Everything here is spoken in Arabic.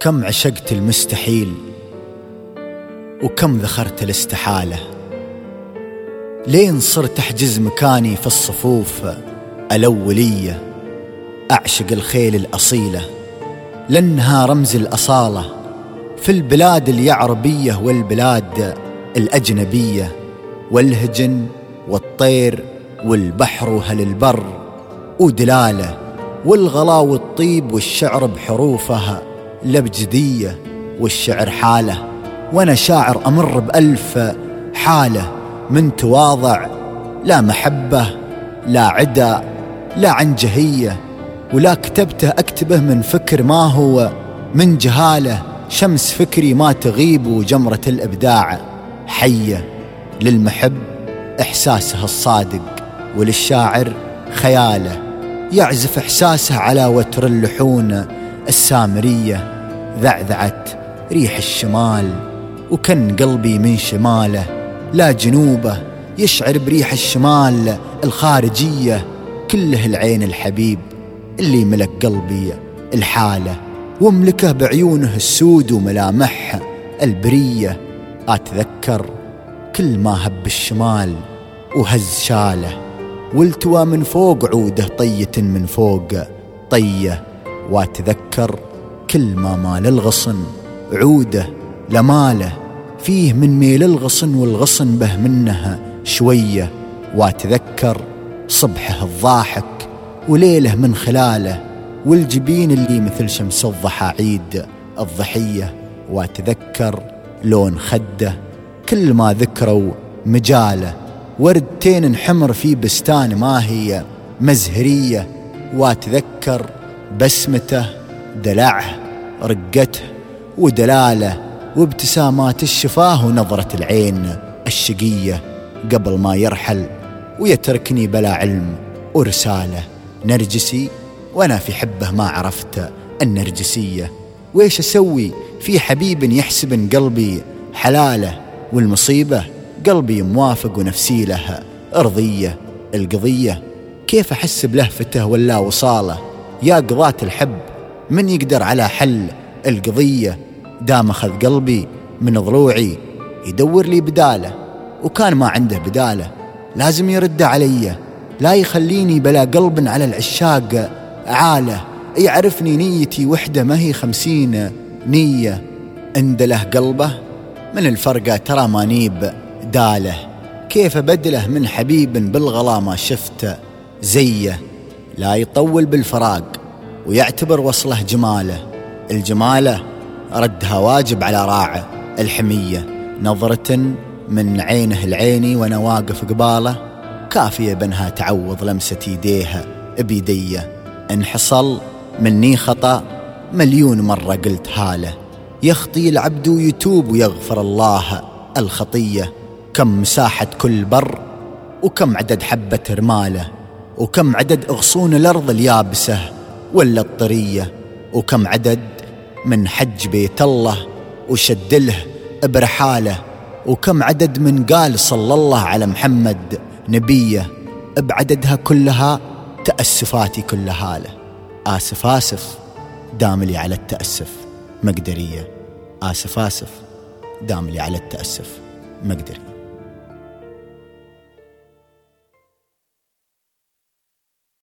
كم عشقت المستحيل وكم ذخرت الاستحالة. لين صرت أحجز مكاني في الصفوف الأولية أعشق الخيل الأصيلة. لأنها رمز الأصالة في البلاد اليعربية والبلاد الأجنبية. والهجن والطير والبحر وهل البر ودلالة والغلا والطيب والشعر بحروفها. الأبجدية والشعر حالة وأنا شاعر أمر بألف حالة من تواضع لا محبة لا عدا لا عنجهية ولا كتبته أكتبه من فكر ما هو من جهالة شمس فكري ما تغيب وجمرة الإبداع حية للمحب إحساسه الصادق وللشاعر خياله يعزف إحساسه على وتر اللحون السامرية ذعذعت ريح الشمال وكن قلبي من شماله لا جنوبه يشعر بريح الشمال الخارجية كله العين الحبيب اللي ملك قلبي الحالة واملكه بعيونه السود وملامحه البرية. أتذكر كل ما هب الشمال وهز شاله والتوى من فوق عوده طية من فوق طية. واتذكر كل ما مال الغصن عوده لماله فيه من ميل الغصن والغصن به منها شوية. واتذكر صبحه الضاحك وليله من خلاله والجبين اللي مثل شمس الضحى عيد الضحية. واتذكر لون خده كل ما ذكروا مجاله. وردتين حمر في بستان ما هي مزهرية. واتذكر بسمته دلعه رقته ودلاله وابتسامات الشفاه ونظرة العين الشقية قبل ما يرحل ويتركني بلا علم ورسالة. نرجسي وأنا في حبه ما عرفت النرجسية. ويش أسوي في حبيب يحسب قلبي حلاله والمصيبة؟ قلبي موافق ونفسي له أرضية القضية. كيف أحس بلهفته ولا وصالة؟ يا قضاة الحب من يقدر على حل القضية؟ دام أخذ قلبي من ضلوعي يدور لي بدالة وكان ما عنده بدالة لازم يرد علي. لا يخليني بلا قلب على العشاق عاله يعرفني نيتي وحدة ما هي خمسين نية. عند له قلبه من الفرقة ترى ما نيب دالة. كيف بدله من حبيب بالغلا ما شفته زيه؟ لا يطول بالفراق ويعتبر وصله جماله. الجماله ردها واجب على راعه الحمية. نظرة من عينه العيني وأنا واقف قباله كافية بنها تعوض لمسة يديها بيدية. ان حصل مني خطأ مليون مرة قلت هاله. يخطي العبد ويتوب ويغفر الله الخطية. كم مساحة كل بر وكم عدد حبة رماله. وكم عدد أغصون الأرض اليابسة ولا الطرية وكم عدد من حج بيت الله وشدله برحالة وكم عدد من قال صلى الله على محمد نبيه بعددها كلها تأسفاتي كلها له. آسف آسف داملي على التأسف مقدرية. آسف آسف داملي على التأسف مقدري